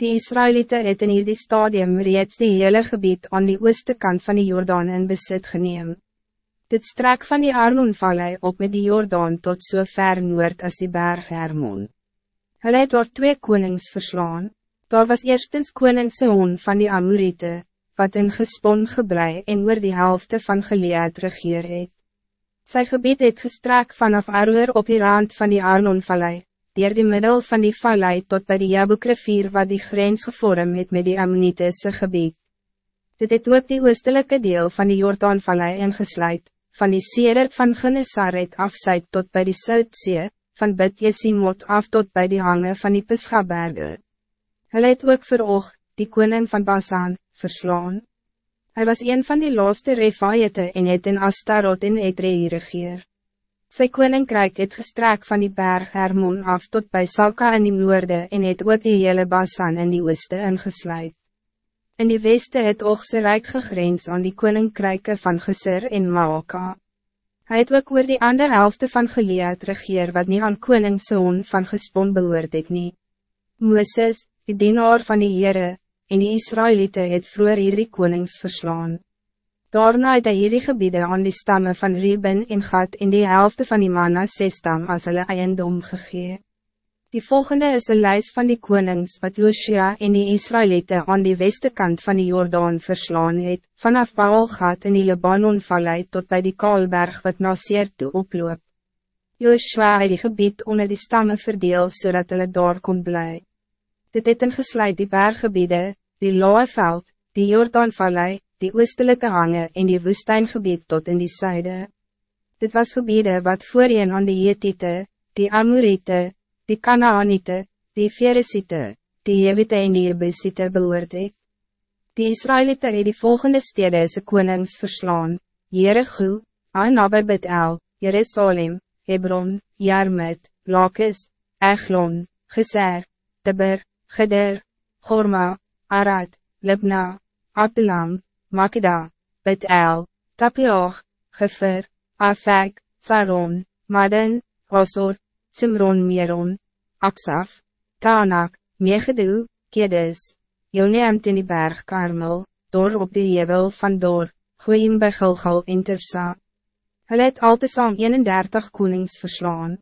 Die Israëlieten het in hierdie stadium reeds die hele gebied aan die ooste kant van die Jordaan in besit geneem. Dit strek van die Arnonvallei op met die Jordaan tot so ver noord as die berg Hermon. Hulle het daar twee konings verslaan. Daar was eerstens koning Seon van die Amorite, wat in gespon gebrei en oor die helft van Gilead regeer het. Sy gebied het gestrek vanaf Aroer op die rand van die Arnonvallei, dier die middel van die vallei tot bij die Jabukrivier wat die grens gevorm het met die Ammonitese gebied. Dit het ook die oostelike deel van die Jordaanvallei ingesluit, van die Seder van Genesaret afzuid tot bij die Soutzee, van Bid Jesimot af tot bij die hange van die Pisgaberge. Hij het ook veroog, die koning van Basan, verslaan. Hij was een van die laaste Refaete en het in Astarot in Etrei regeer. Sy koninkrijk het gestrek van die berg Hermon af tot bij Salka in die noorde en het ook die hele Basan in die ooste ingesluit. In die weste het Oogse rijk gegrens aan die koninkrijke van Geser en Maoka. Hij het ook oor die andere helft van Gilead regeer wat niet aan koningszoon van gespon behoort het nie. Mooses, die dienaar van die Heere, en die Israëlieten het vroeger hierdie konings verslaan. Daarna het hy hierdie gebiede aan die stammen van Reuben en Gad in die helft van die Manasse stam as hulle eiendom gegee. Die volgende is een lijst van die konings wat Josia en die Israëlieten aan die westekant van die Jordaan verslaan het, vanaf Baalgat in die Libanon-vallei tot bij die Kaalberg wat na Seer toe oploop. Joshua het die gebied onder die stammen verdeel zodat hulle daar kon bly. Dit het ingesluit die berggebiede, die Loeveld, die Jordaanvallei, die oostelike hange en die woestijngebied tot in die zuide. Dit was gebiede wat voorheen aan die Jetite, die Amorite, die Kanaanite, die Feresite, die Jewite en die Jebusite behoort het. Die Israëlieten het die volgende stede se konings verslaan, Jericho, Anabe Betel, Jerusalem, Hebron, Jarmet, Lakis, Eglon, Geser, Tiber, Geder, Gorma, Arad, Libna, Apelam, Makeda, Bet-El, Tapioch, Gefer, Afek, Saron, Madden, Osor, Simron Meron, Aksaf, Tanak, Megedu, Kedes, Joneemt in die berg Karmel, door op die jebel van door, Goeiem by Gilgal en Tersa. Hulle het al 31 konings verslaan.